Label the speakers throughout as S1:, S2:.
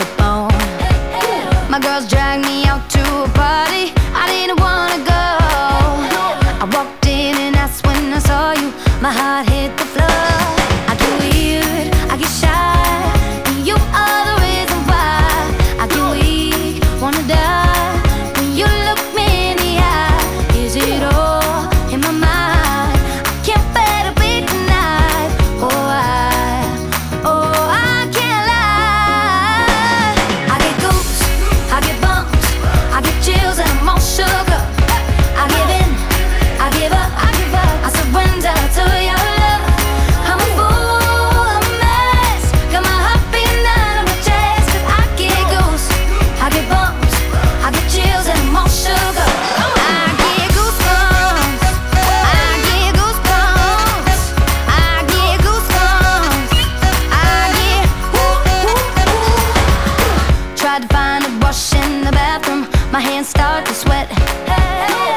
S1: the bone. My girls drag me out to a party. My hands start to sweat. Hey.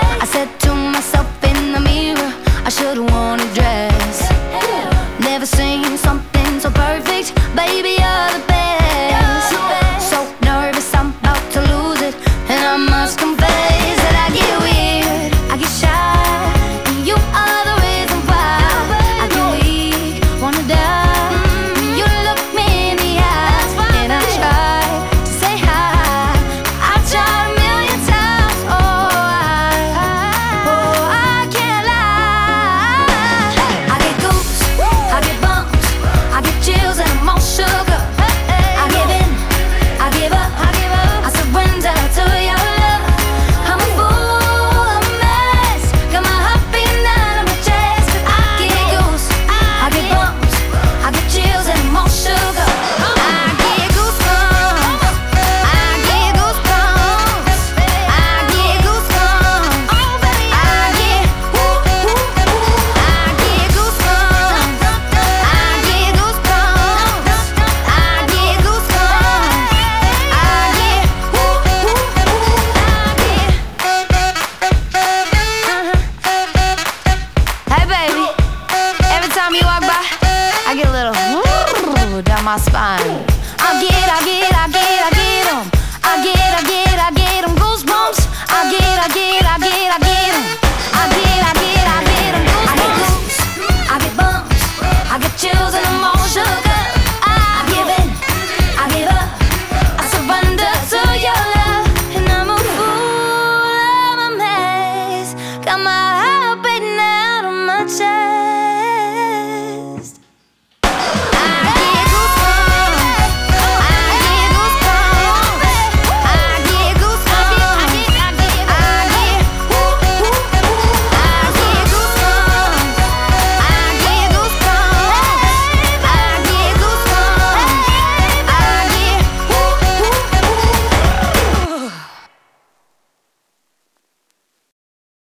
S1: my spine.